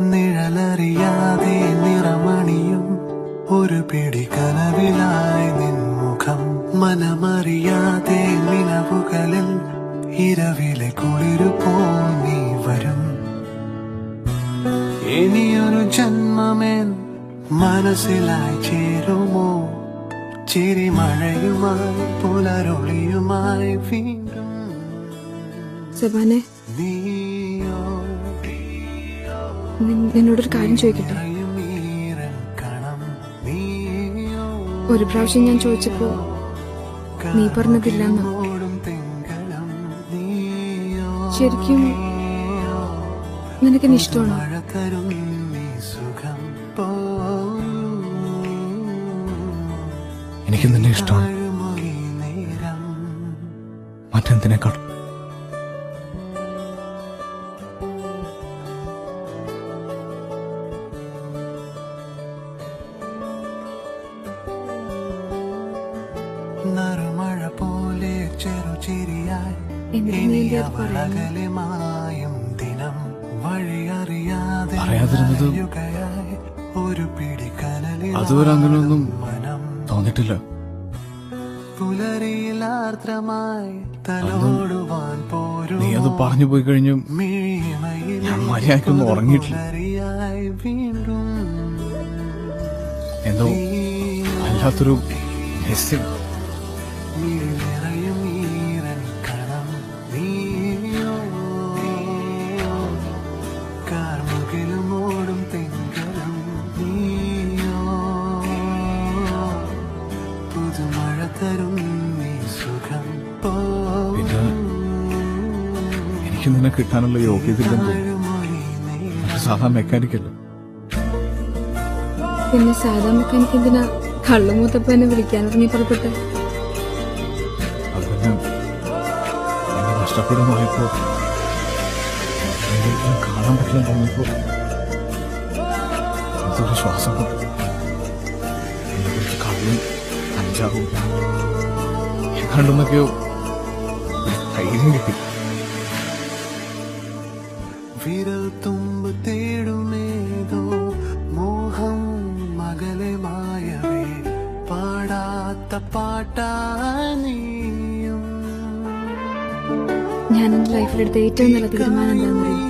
പകലറിയാതെ നിറമണിയും ഒരു പിടി കനവിലായി നിൻമുഖം. മനമറിയാതെ നിലവുകളിൽ ഇരവിലെ കുളിരു പോ നീ വരും. ഇനിയൊരു ജന്മമേൻ മനസ്സിലായി ചേരുമോ? ചിരിമഴയുമായി പുലരൊളിയുമായി വീണ്ടും നീ നിന്നോടൊരു കാര്യം ചോദിക്കട്ടെ? ഒരു പ്രാവശ്യം ഞാൻ ചോദിച്ചപ്പോ നീ പറഞ്ഞതില്ല ശരിക്കും നിനക്ക് ഇഷ്ടമാണോ? എനിക്ക് നിന്നെ ഇഷ്ടമാണ്. മറ്റെന്തിനേക്കാൾ നറുമഴ പോലെ ചെറുചിരിയായി ഇനി മായും ദിനം വഴിയറിയാതെ അറിയാതിരുന്നത് അലയുകയായി ഒരു പിടി കനലിൽ അതുവരെ അങ്ങനെയൊന്നും മനം. തോന്നിട്ടില്ല പുലരിയിലാർദ്രമായി തലോടുവാൻ പോരും നീ അത് പറഞ്ഞു പോയി കഴിഞ്ഞു ഞാൻ മര്യാദയ്ക്കൊന്നും ഉറങ്ങിയിട്ടില്ല. വീണ്ടും. എന്തോ വല്ലാത്തൊരു മിസ്സിംഗ് എനിക്ക് നിന്നെ കിട്ടാനുള്ള യോഗ്യതയില്ലെന്ന് തോന്നുന്നു. സാധാ മെക്കാനിക്കല്ല? പിന്നെ സാധാ മെക്കാനിക്ക് എന്തിനാ കള്ളുമൂത്തപ്പ പുറപ്പെട്ട് എന്നെ നഷ്ടപ്പെടുന്ന പോയപ്പോ എനിക്ക് ഞാൻ കാണാൻ പറ്റില്ല തോന്നിയപ്പോ അതൊരു ശ്വാസം കള്ളും അഞ്ചാവും കണ്ടെന്നൊക്കെയോ ധൈര്യം കിട്ടി. വിരൽ തുമ്പ് തേടുമേതോ മോഹം മകലെ മായവേ പാടാത്ത പാട്ടാ നീയും. ഞാൻ എന്റെ ലൈഫിലെടുത്ത ഏറ്റവും നല്ല തീരുമാനം എന്താണെന്നറിയും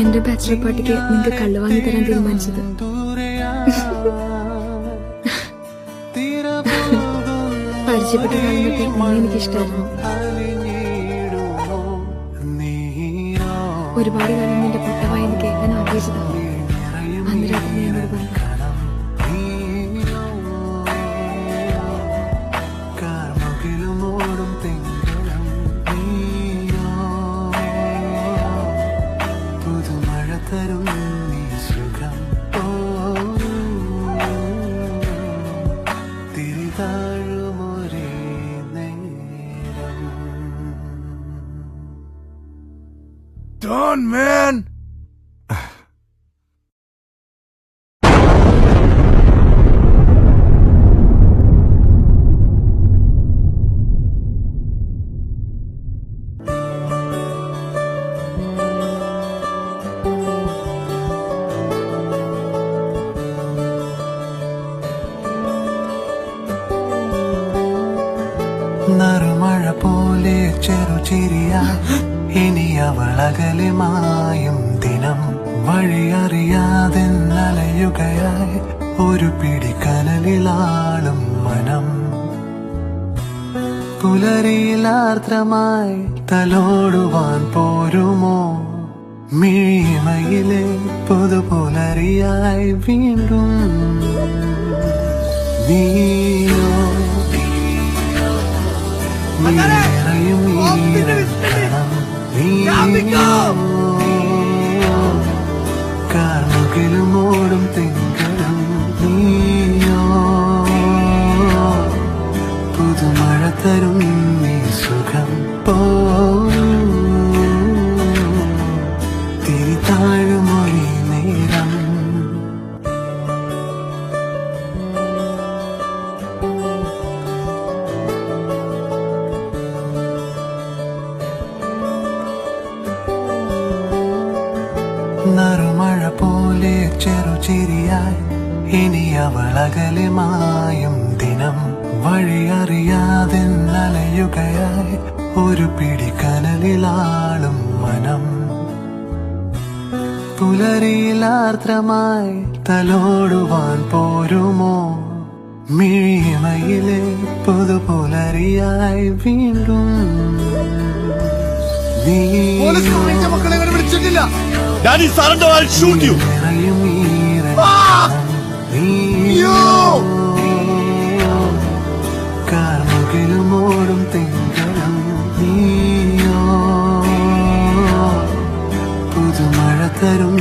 എന്റെ ബാച്ചിലർ പാർട്ടിക്ക് നിങ്ങൾക്ക് കള്ളുവാങ്ങി തരാൻ തീരുമാനിച്ചത്. പരിചയപ്പെട്ട കാലം തൊട്ടേ നീ എനിക്കിഷ്ടമായിരുന്നു ഒരുപാട് കാലം നിന്റെ പൊട്ടമായി എനിക്ക് കേൾക്കാൻ ആഗ്രഹിച്ചതാണ്. അന്ന് രാത്രി നീ എന്നോട് പറഞ്ഞു തരും നീ സുഖം. തിരിതാഴുമൊരേ Done, man! പോലെ ചെറുചിരിയാ ഇനി അവളകലെ മായും ദിനം വഴിയറിയാതെ നലയുകയായി ഒരു പിടി കനലിലാളും മനം പുലരിയിലാർദ്രമായി തലോടുവാൻ പോരുമോ? മിഴിമയിലെ പുതുപുലരിയായി വീണ്ടും നീയോ നീയോ ചെറുചിരിയായി ഇനി അവളകലെ മായും ദിനം വഴിയറിയാതെ നനയുകയായി ഒരു പിടി കനലിലാളും മനം പുലരിയിലാർദ്രമായി തലോടുവാൻ പോരുമോ? മിഴിമയിലെ പുതുപുലരിയായി വീണ്ടും നീ മക്കളെ shoot you. നിറയും ഈറൻ നീയോ പുതുമഴ തരും